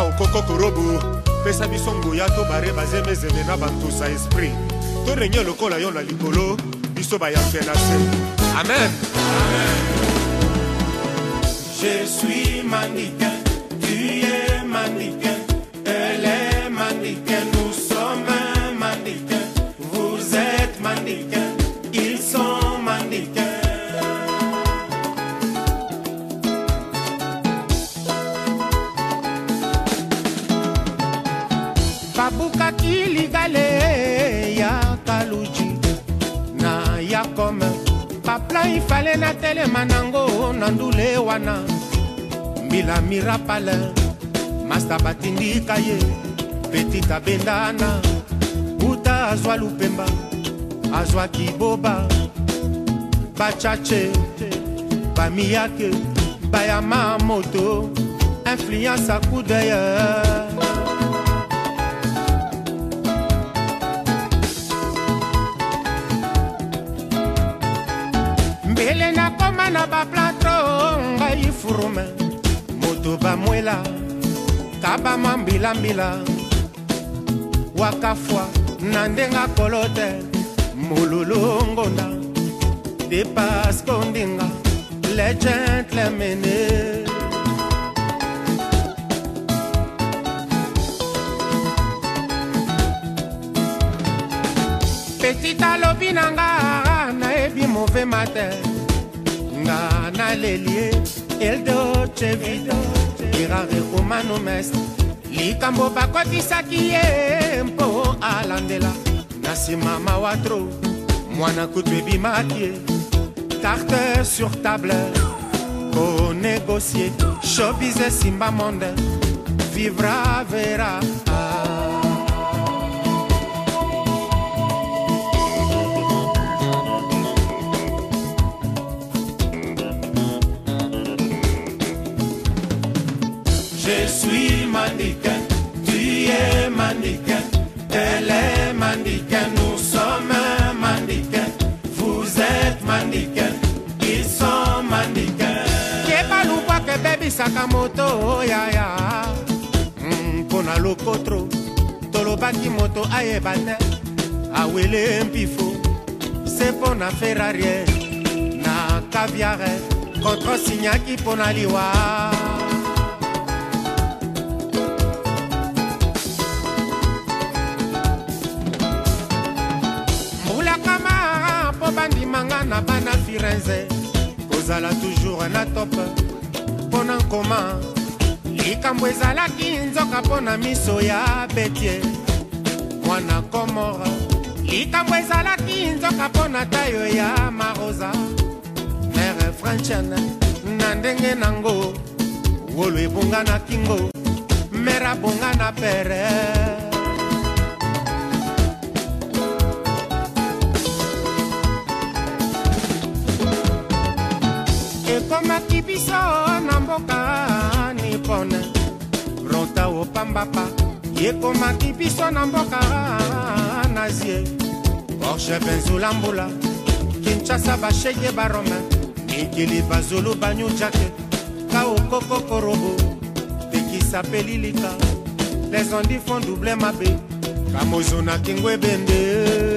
kaka okoko korobo pesa biso ngoya to bare bazemezeme na bantusa esprit to renye lokola yo na likolo biso bayafe na se amen, amen. Je suis mendicant. baluji naya kome baplan ifale natelema nango na ndule wana mbila mirapale masta batindika ye petit abendana buta azwa lupemba azwaki boba bachache bamiyake bayama moto influence akudeye pele nakoma na baplatro ngai furume moto bamwela kabama mbilambila wakafwa na ndenge akolo te mululu ngonda depaskondinga le gentlemene petit alobi na nga nayebi movema te nga naleli ye eldo chevido erare romano mest likambo bakotisaki ye mpo alandela na nsima mawatro mwana kutu ebimaki ye tarte sur table konegocie shobise simba monde vivra vera Je suis mannequin, tu es mannequin, elle est mannequin, nous sommes mannequin, vous êtes mannequin, ils sont mannequin. Kepalupa ke baby sakamoto oh, ya ya. Mpona hmm, lokotro tolobaki moto ayeba te awele ah, mpifo se mpo na ferrarie na kaviare kontrosinyaki mpo na liwa po bandimanga na bana firenze kozala toujours na top mpo na nkoma likambo ezalaki nzoka mpo na miso ya betie mwana komora likambo ezalaki nzoka mpo na tayo ya marosa mere franchane na ndenge nango wolo ebonga na kingo mere abonga na pere ekomaki biso na mboka nipone rota opambapa ekomaki biso na mboka nazie porshe benzula mbula kinshasa bashege baromain mikili bazulu banyujake ka okokokorobo tekisa mpe lilika lesondi fon double mabe kamozo na kingo ebende